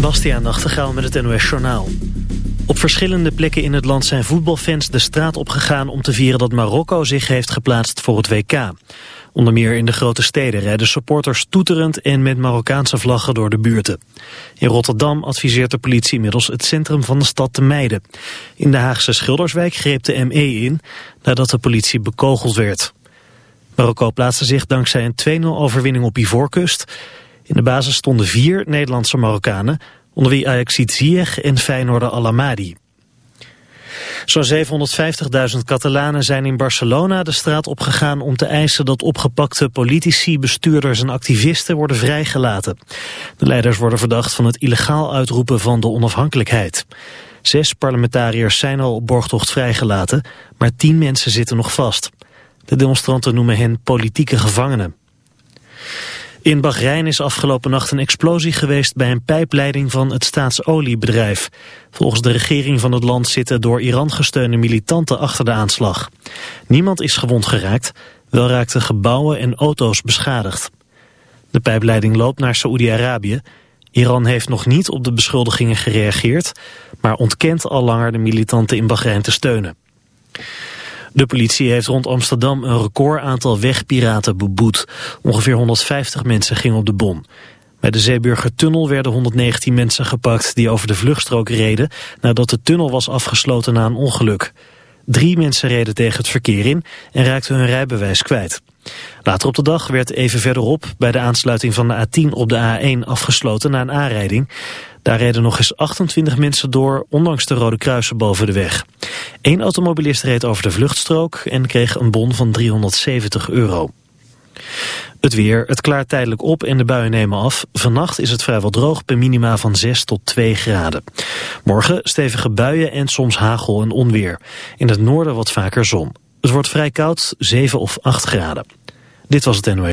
Bastiaan Nachtegaal met het NOS Journaal. Op verschillende plekken in het land zijn voetbalfans de straat opgegaan... om te vieren dat Marokko zich heeft geplaatst voor het WK. Onder meer in de grote steden rijden supporters toeterend... en met Marokkaanse vlaggen door de buurten. In Rotterdam adviseert de politie inmiddels het centrum van de stad te mijden. In de Haagse Schilderswijk greep de ME in... nadat de politie bekogeld werd. Marokko plaatste zich dankzij een 2-0 overwinning op Ivoorkust... In de basis stonden vier Nederlandse Marokkanen, onder wie Ajaxiet Ziyech en Feyenoorder Alamadi. Zo'n 750.000 Catalanen zijn in Barcelona de straat opgegaan om te eisen dat opgepakte politici, bestuurders en activisten worden vrijgelaten. De leiders worden verdacht van het illegaal uitroepen van de onafhankelijkheid. Zes parlementariërs zijn al op borgtocht vrijgelaten, maar tien mensen zitten nog vast. De demonstranten noemen hen politieke gevangenen. In Bahrein is afgelopen nacht een explosie geweest bij een pijpleiding van het staatsoliebedrijf. Volgens de regering van het land zitten door Iran gesteunde militanten achter de aanslag. Niemand is gewond geraakt, wel raakten gebouwen en auto's beschadigd. De pijpleiding loopt naar Saoedi-Arabië. Iran heeft nog niet op de beschuldigingen gereageerd, maar ontkent al langer de militanten in Bahrein te steunen. De politie heeft rond Amsterdam een record aantal wegpiraten beboet. Ongeveer 150 mensen gingen op de bon. Bij de Zeeburgertunnel werden 119 mensen gepakt die over de vluchtstrook reden nadat de tunnel was afgesloten na een ongeluk. Drie mensen reden tegen het verkeer in en raakten hun rijbewijs kwijt. Later op de dag werd even verderop bij de aansluiting van de A10 op de A1 afgesloten na een aanrijding. Daar reden nog eens 28 mensen door, ondanks de rode kruisen boven de weg. Eén automobilist reed over de vluchtstrook en kreeg een bon van 370 euro. Het weer, het klaart tijdelijk op en de buien nemen af. Vannacht is het vrijwel droog bij minima van 6 tot 2 graden. Morgen stevige buien en soms hagel en onweer. In het noorden wat vaker zon. Het wordt vrij koud, 7 of 8 graden. Dit was het NOE.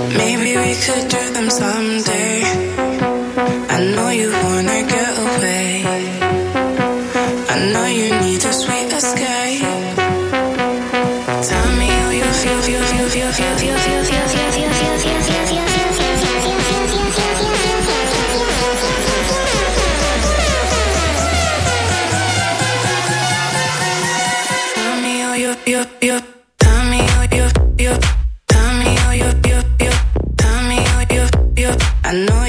Maybe we could do them someday. I know you wanna Know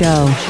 show.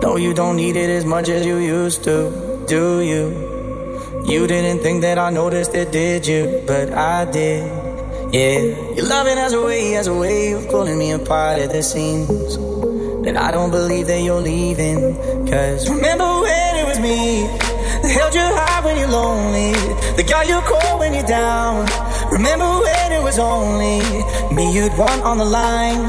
No, you don't need it as much as you used to, do you? You didn't think that I noticed it, did you? But I did, yeah. Your loving has a way, has a way of pulling me apart at the seams. And I don't believe that you're leaving. Cause remember when it was me that held you high when you're lonely, the guy you call when you're down. Remember when it was only me you'd want on the line,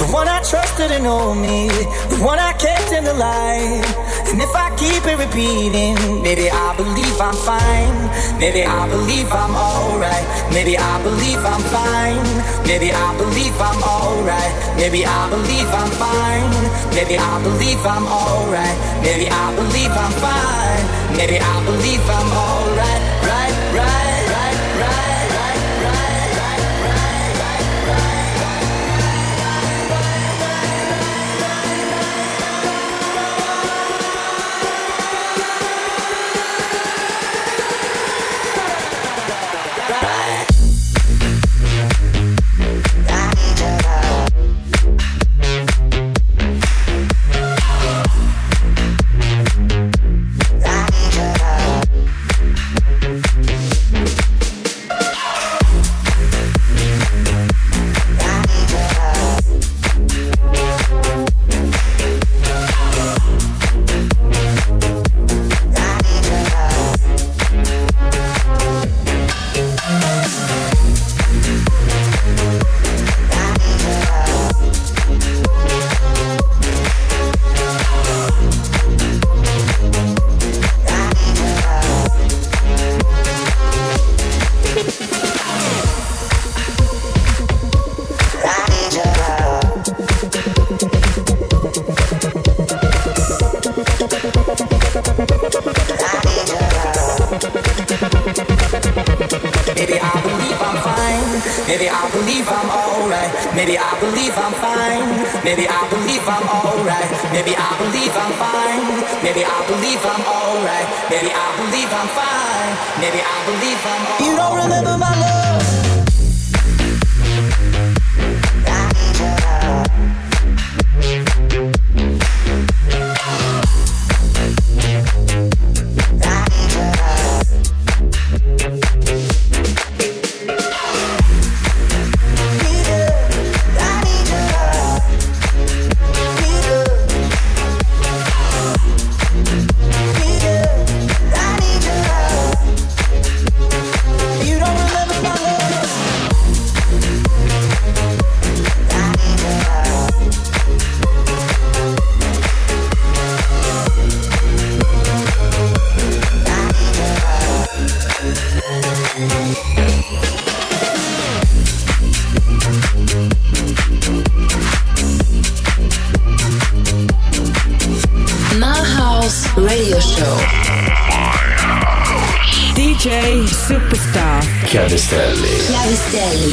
the one I trusted and know me, the one I kept in the light. And if I keep it repeating, maybe I believe I'm fine. Maybe I believe I'm alright. Maybe I believe I'm fine. Maybe I believe I'm alright. Maybe I believe I'm fine. Maybe I believe I'm alright. Maybe I believe I'm fine. Maybe I believe I'm alright. Day.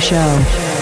Show.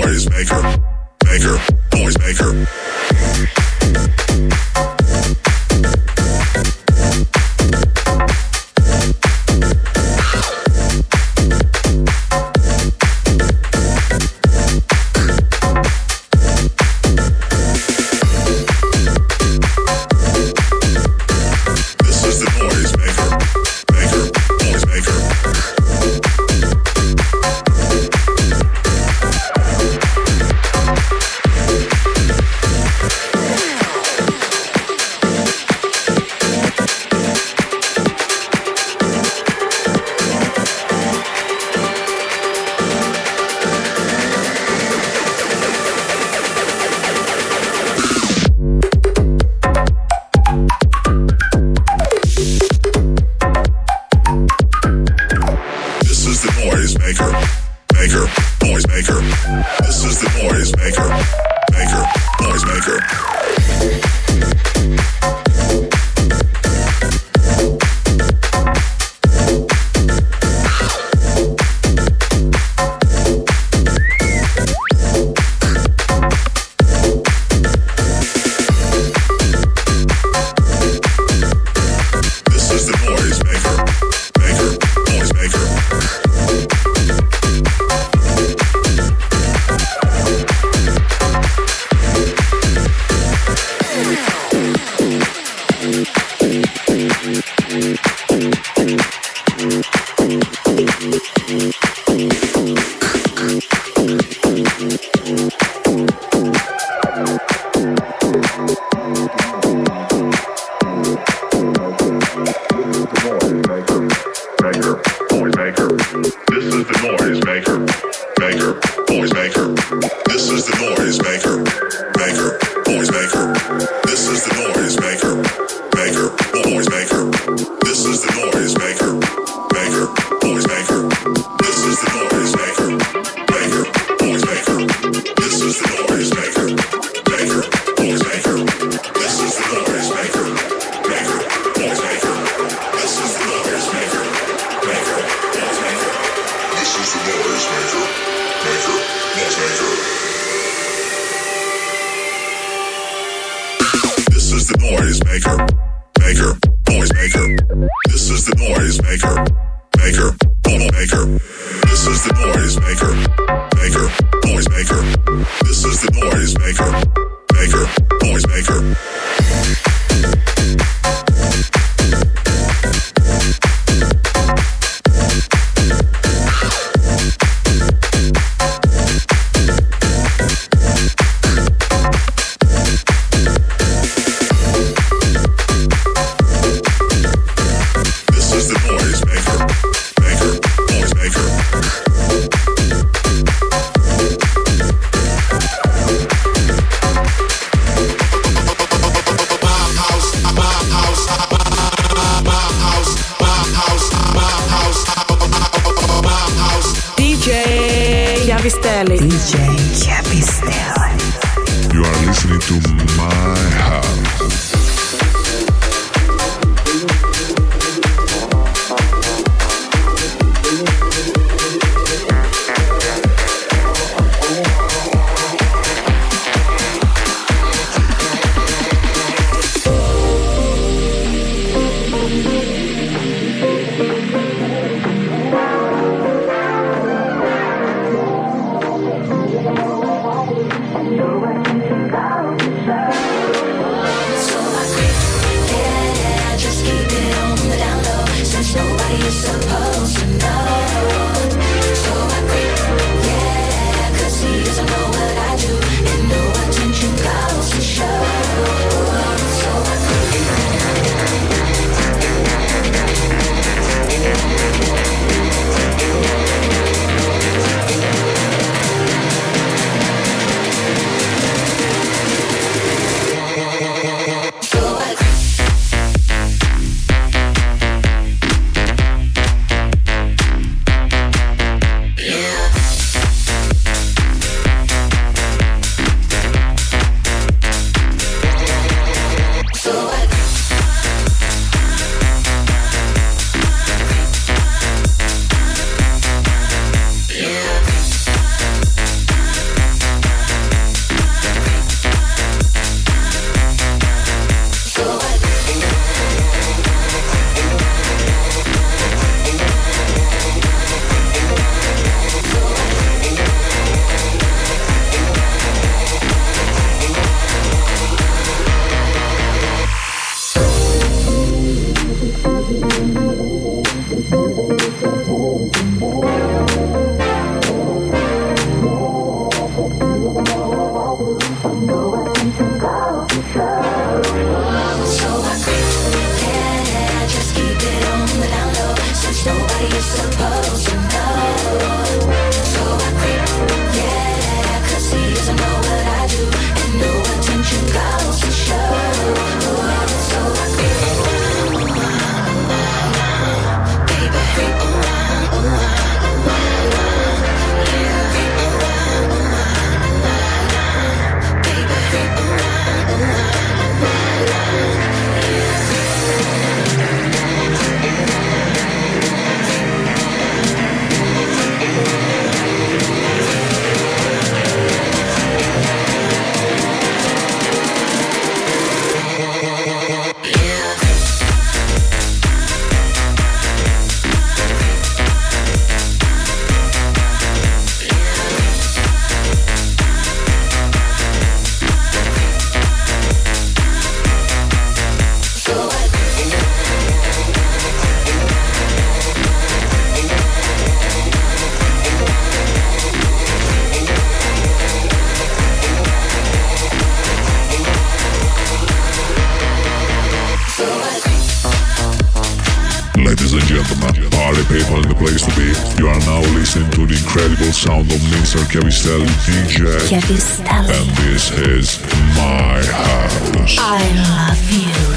Noise maker, maker, noise maker. more. body is so Chiavistel DJ. Chiavistel. And this is my house. I love you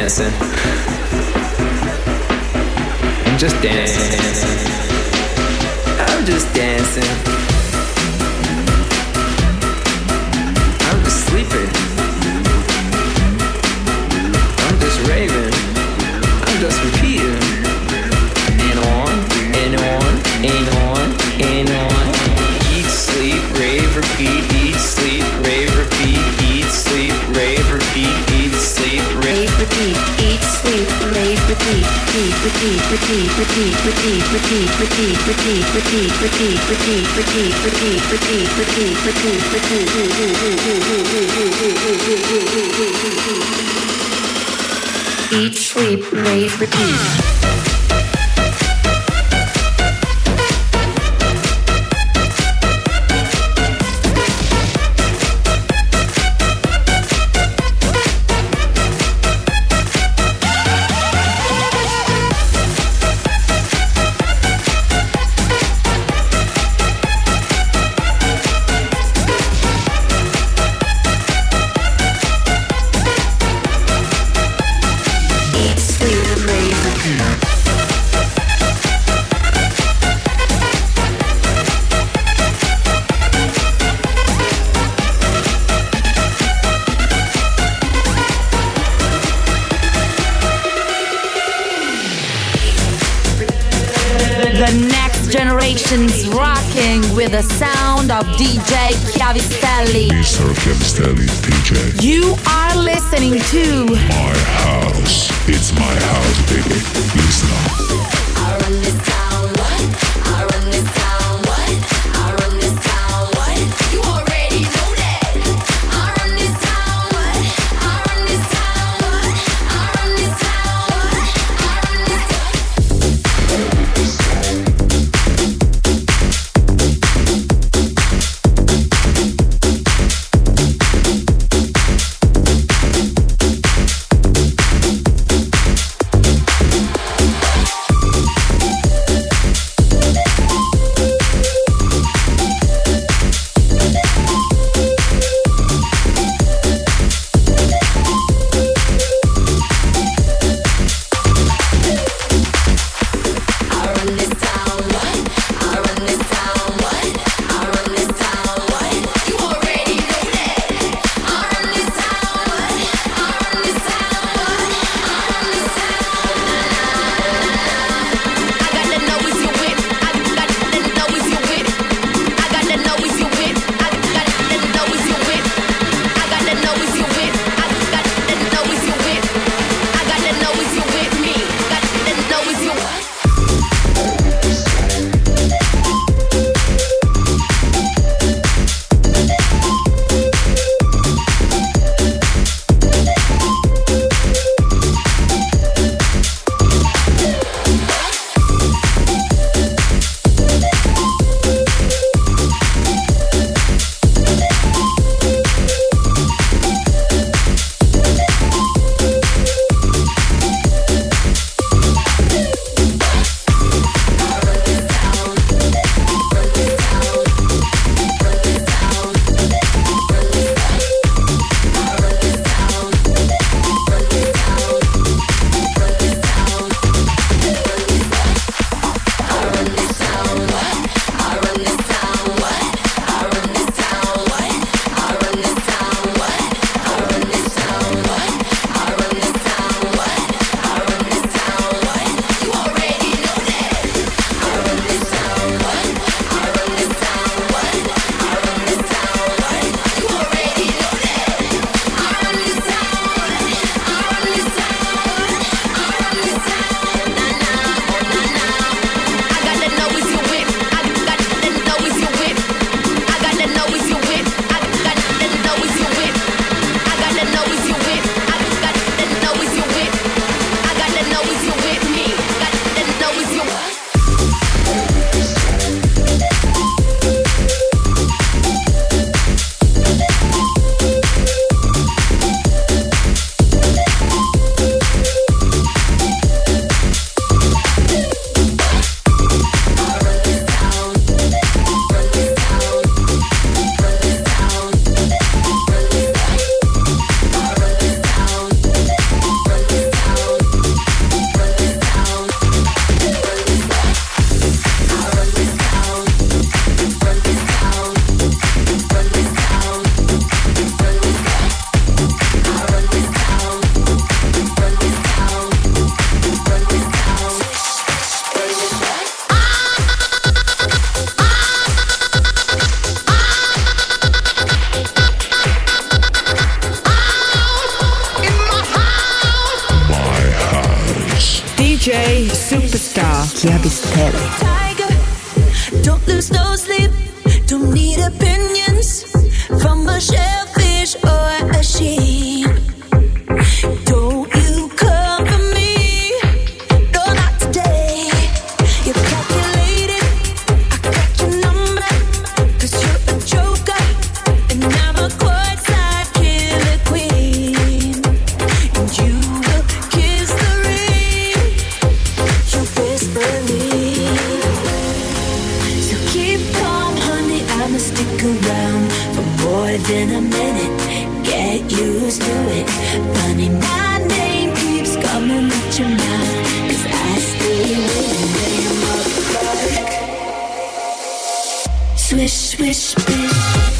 dancing. repeat, repeat, repeat, Eat, sleep, rave, repeat. bish, bish.